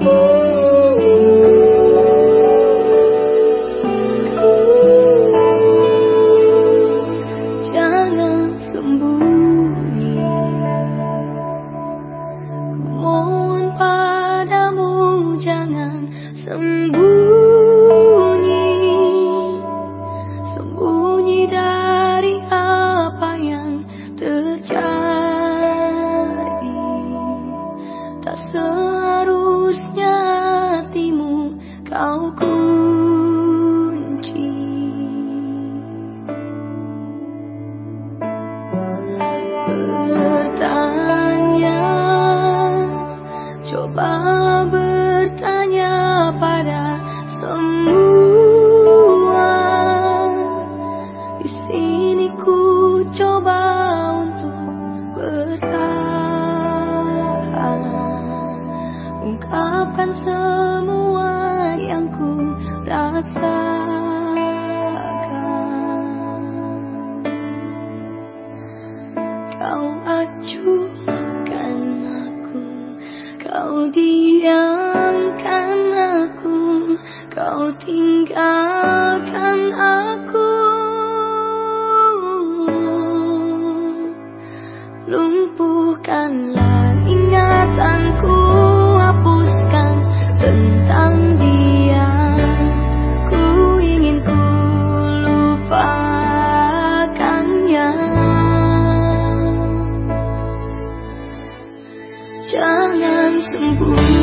more. Kau acuhkan aku Kau diamkan aku Kau tinggalkan aku. Lumpuhkanlah 江南曾不？